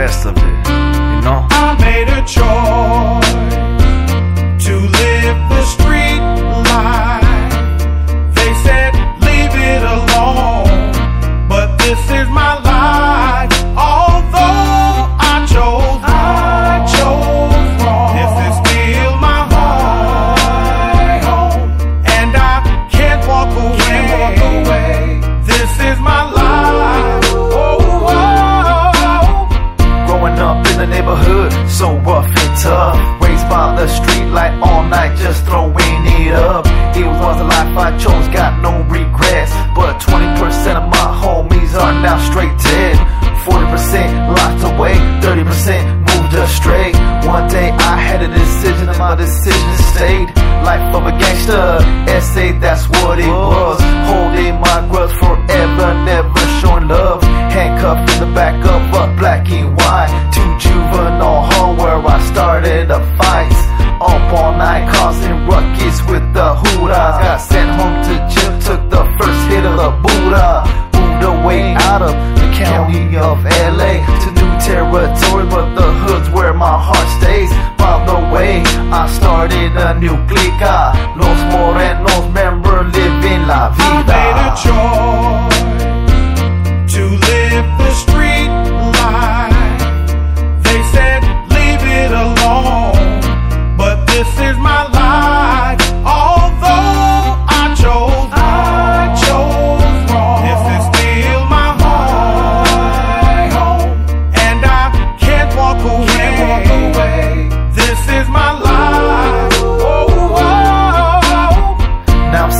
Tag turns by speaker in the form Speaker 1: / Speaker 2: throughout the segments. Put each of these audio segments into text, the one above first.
Speaker 1: of it, you know? I made a choice. it up. It was once the life I chose, got no regrets. But 20% of my homies are now straight dead. 40% locked away, 30% moved astray. One day I had a decision and my decision stayed. Life of a gangster, ese, that's what it was. Holding my LA to new territory, but the hood's where my heart stays. By the way, I started a new clica. Los Morenos member living la
Speaker 2: I made a choice to live the street life. They said leave it alone, but this is my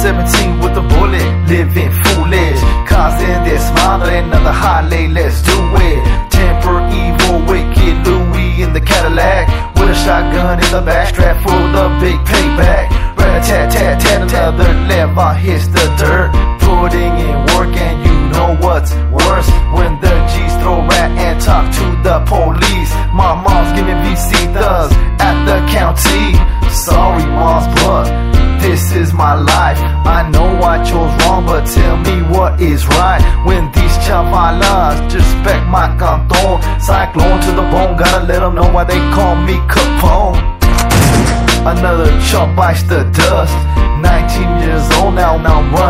Speaker 1: 17 with a bullet, living foolish. Causing this madre another holiday, let's do it. Temper evil, wicked Louis in the Cadillac. With a shotgun in the back, strap for the big payback. Rat tat tat tat, another lever hits the dirt. Putting in work, and you know what's worse. When the G's throw rat and talk to the police. My mom's giving visitas at the county. Sorry, mom's, but this is my life. I know I chose wrong, but tell me what is right. When these chavalas disrespect my canton, cyclone to the bone, gotta let them know why they call me Capone. Another chump bites the dust. 19 years old now, now I'm running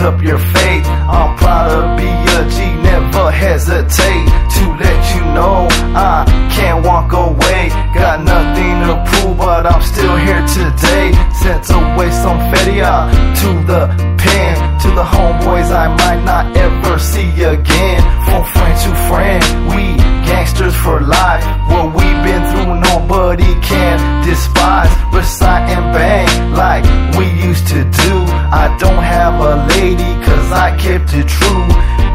Speaker 1: up your fate. I'm proud to be a G, never hesitate to let you know I can't walk away. Got nothing to prove, but I'm still here today. Sent away some feria to the I don't have a lady, cause I kept it true.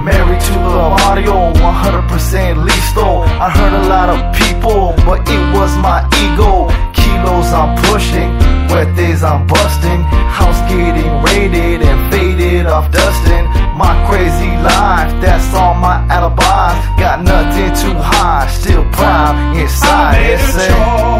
Speaker 1: Married to the audio, 100% listo. I heard a lot of people, but it was my ego. Kilos I'm pushing, wet days I'm busting. House getting raided and faded off dusting. My crazy life, that's all my alibis. Got nothing to hide, still proud
Speaker 2: I
Speaker 1: inside.
Speaker 2: made
Speaker 1: It's a-
Speaker 2: choice